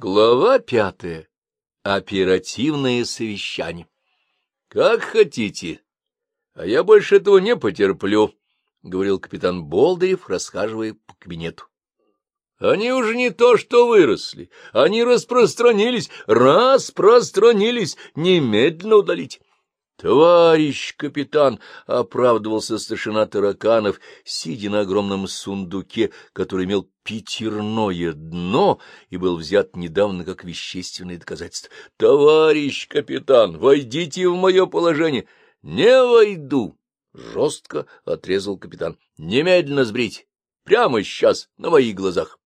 Глава пятая. Оперативное совещание. — Как хотите, а я больше этого не потерплю, — говорил капитан Болдырев, расхаживая по кабинету. — Они уже не то что выросли, они распространились, распространились, немедленно удалить. «Товарищ капитан!» — оправдывался старшина Тараканов, сидя на огромном сундуке, который имел пятерное дно и был взят недавно как вещественное доказательство. «Товарищ капитан, войдите в мое положение!» «Не войду!» — жестко отрезал капитан. «Немедленно сбрить! Прямо сейчас, на моих глазах!»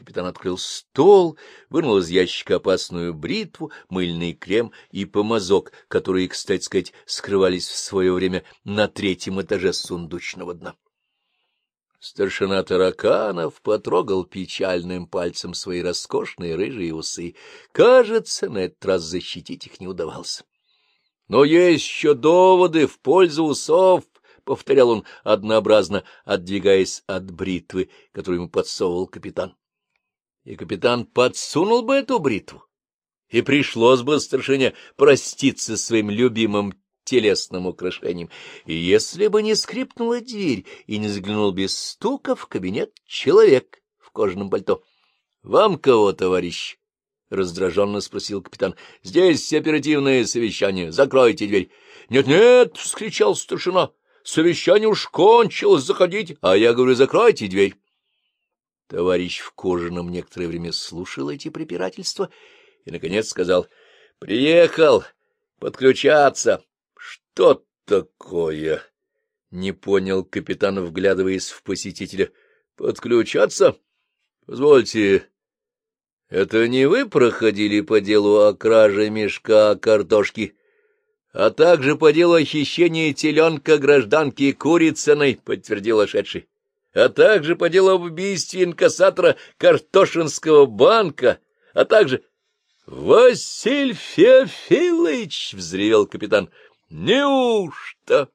Капитан открыл стол, вынул из ящика опасную бритву, мыльный крем и помазок, которые, кстати сказать, скрывались в свое время на третьем этаже сундучного дна. Старшина Тараканов потрогал печальным пальцем свои роскошные рыжие усы. Кажется, на этот раз защитить их не удавалось. Но есть еще доводы в пользу усов, — повторял он однообразно, отдвигаясь от бритвы, которую ему подсовывал капитан и капитан подсунул бы эту бритву, и пришлось бы старшине проститься своим любимым телесным украшением, если бы не скрипнула дверь и не заглянул без стука в кабинет человек в кожаном пальто. — Вам кого, товарищ? — раздраженно спросил капитан. — Здесь оперативное совещание. Закройте дверь. «Нет, — Нет-нет! — вскричал старшина. — Совещание уж кончилось. Заходите. А я говорю, закройте дверь. Товарищ в кожаном некоторое время слушал эти препирательства и, наконец, сказал, — Приехал подключаться. — Что такое? — не понял капитан, вглядываясь в посетителя. — Подключаться? — Позвольте, это не вы проходили по делу о краже мешка картошки, а также по делу о хищении теленка гражданки Курицыной, — подтвердил ошедший а также по делу об убийстве инкассатора Картошинского банка, а также... — Василь Феофилович! — взревел капитан. — Неужто?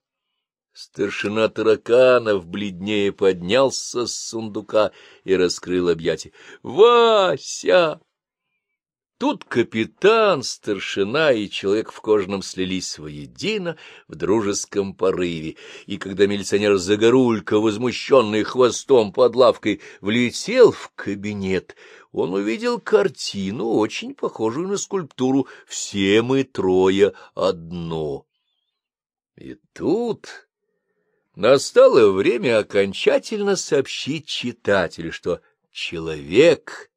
Старшина тараканов бледнее поднялся с сундука и раскрыл объятия. — Вася! Тут капитан, старшина и человек в кожаном слились воедино в дружеском порыве, и когда милиционер Загорулька, возмущенный хвостом под лавкой, влетел в кабинет, он увидел картину, очень похожую на скульптуру «Все мы трое одно». И тут настало время окончательно сообщить читателю, что человек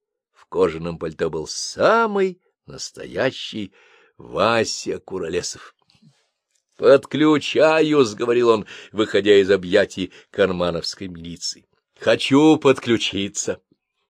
кожаном пальто был самый настоящий Вася Куролесов. «Подключаюсь», — говорил он, выходя из объятий кармановской милиции. «Хочу подключиться».